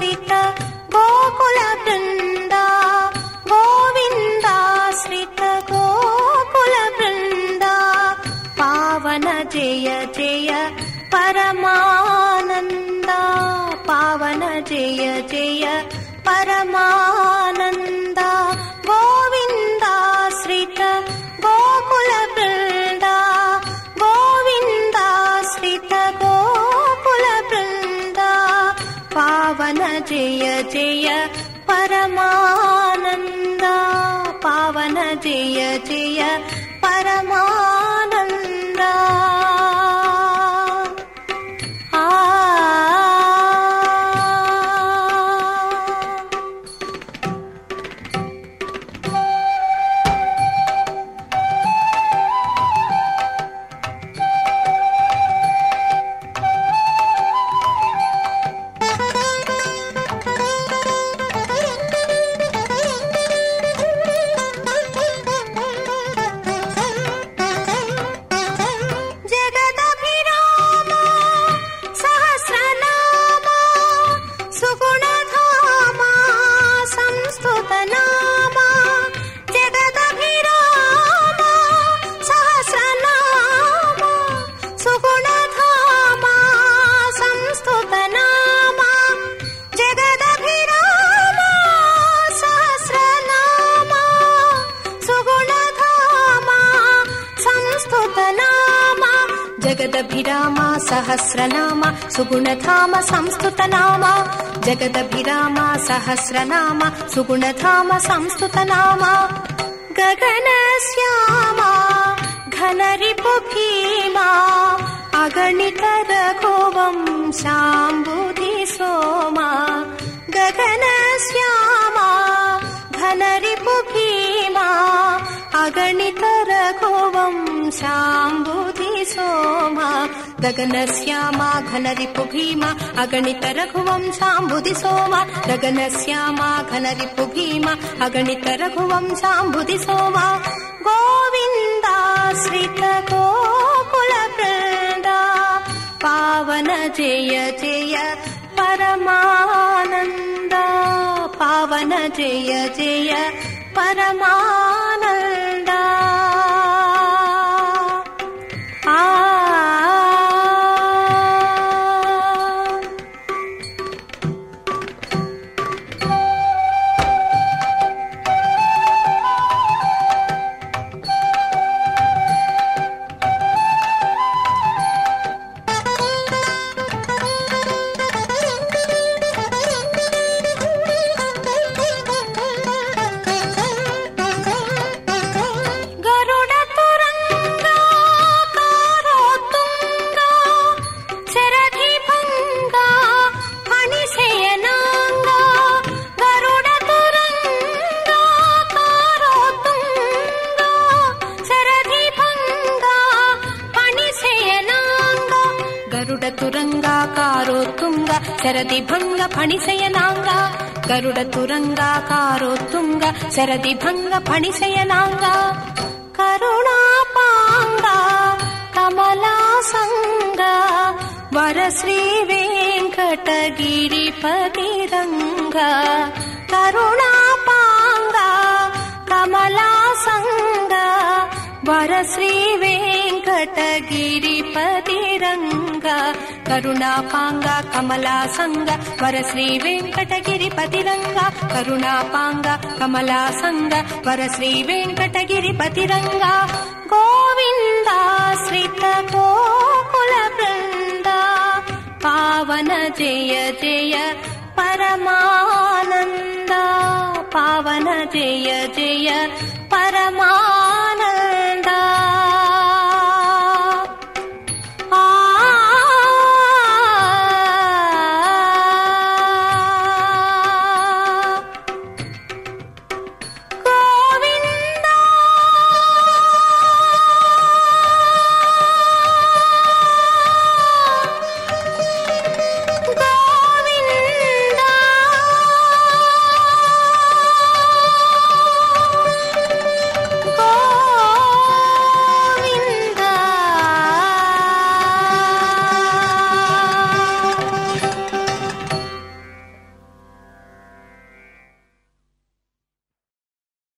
गोविन्दाश्रित गोकुलवृन्दा गोविन्दाश्रित गोकुलवृन्दा पावन जय जय परमानन्दा पावन जय जय परमानन्दा जय परमानन्दा पावन जय जय परमानन्दा जगदभिराम सहस्रनाम सुगुणधाम संस्तुतनाम। जगदभिराम सहस्रनाम सुगुणधाम संस्तुतनाम। गगनश्यामा घनरिपु भीमा अगणित रघुवं शाम्बुधि सोमा। गगनश्यामा घनरिपु भीमा गगनश्यामा घनरिपु भीमा अगणित रघुवं शाम्बुधि सोमा गगनश्यामा घनरिपु भीमा अगणित रघुवं शाम्बुधि सोमा गोविन्दाश्रित गोकुलवृन्दा पावन जय जय परमानन्दा। पावन जय जय परमानन्दा ಗರುಡ ತುರಂಗ ಕಾರೋತ್ತುಂಗ ಶರದಿ ಭಂಗ ಫಣಿಸೆಯನಾಂಗ ಗರುಡ ತುರಂಗ ಕಾರೋತ್ತುಂಗ ಶರದಿ ಭಂಗ ಫಣಿಸೆಯನಾಂಗ ಕರುಣಾಪಾಂಗ ಕಮಲಾಸಂಗ ವರ ಶ್ರೀ ವೆಂಕಟಗಿರಿಪತಿರಂಗ వర శ్రీ వరశ్రీ వెంకటగిరిపతిరంగ కరుణాపాంగ కమలాసంగ వరశ్రీ వెంకటగిరిపతిరంగ కరుణాపాంగ కమలాసంగ వరశ్రీ వెంకటగిరిపతిరంగ గోవిందాశ్రిత గోకుల బృంద పవన జయ జయ పరమానంద పవన జయ జయ పరమా